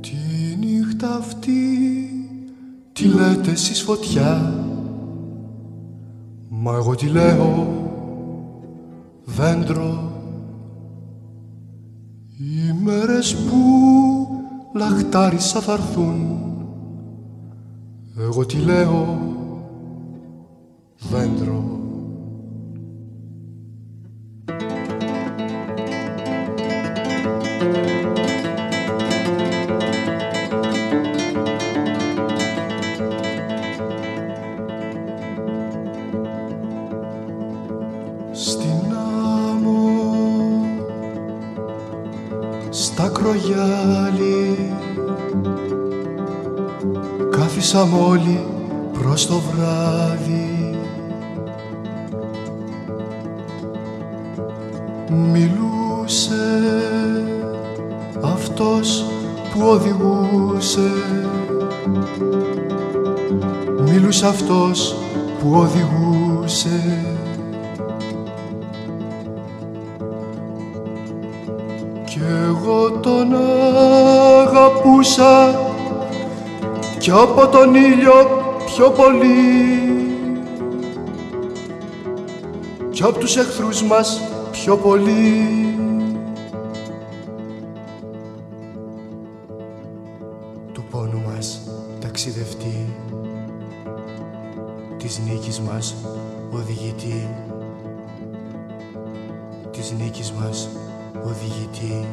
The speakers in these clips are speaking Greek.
Τη νύχτα αυτή τη λέτε εσείς φωτιά. Μα εγώ τη λέω δέντρο. Οι μέρες που λαχτάρισα θα έρθουν. Εγώ τη λέω δέντρο Στα κρογιάλι. Κάθισαμε όλοι προς το βράδυ. Μιλούσε αυτός που οδηγούσε. Μιλούσε αυτός που οδηγούσε Κι εγώ τον αγαπούσα κι από τον ήλιο πιο πολύ. Κι από τους εχθρούς μας πιο πολύ. Του πόνου μας ταξιδευτή της νίκης μας οδηγητή της νίκης μας οδηγητή.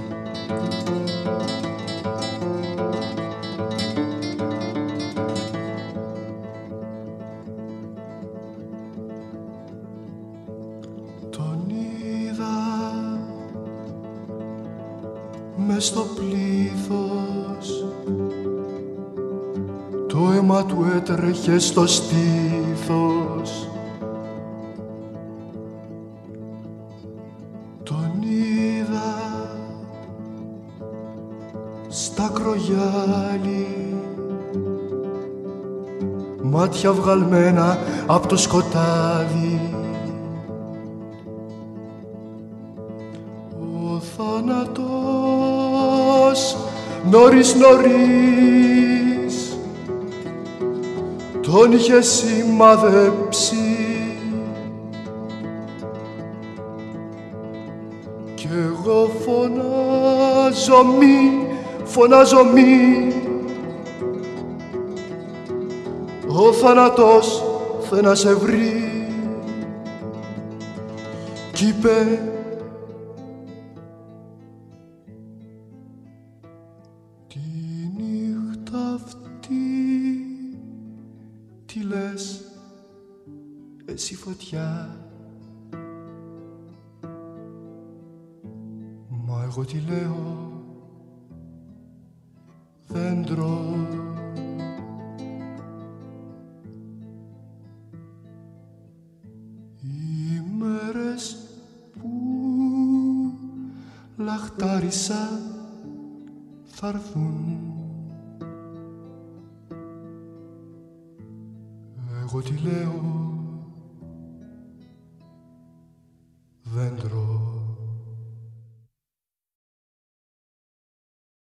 Τον είδα μες στο πλήθος. Το αίμα του έτρεχε στο στήθος στα κρογιάλι. Μάτια βγαλμένα από το σκοτάδι. Ο θάνατος νωρίς νωρίς τον είχε σημαδέψει. Κι εγώ φωνάζω μη, φωνάζω μη. Ο θάνατος θε να σε βρει. Κι είπε Τη νύχτα αυτή τι λες εσύ φωτιά Μα εγώ τι λέω δέντρο Οι μέρες που λαχτάρισα θα έρθουν. Εγώ τι λέω;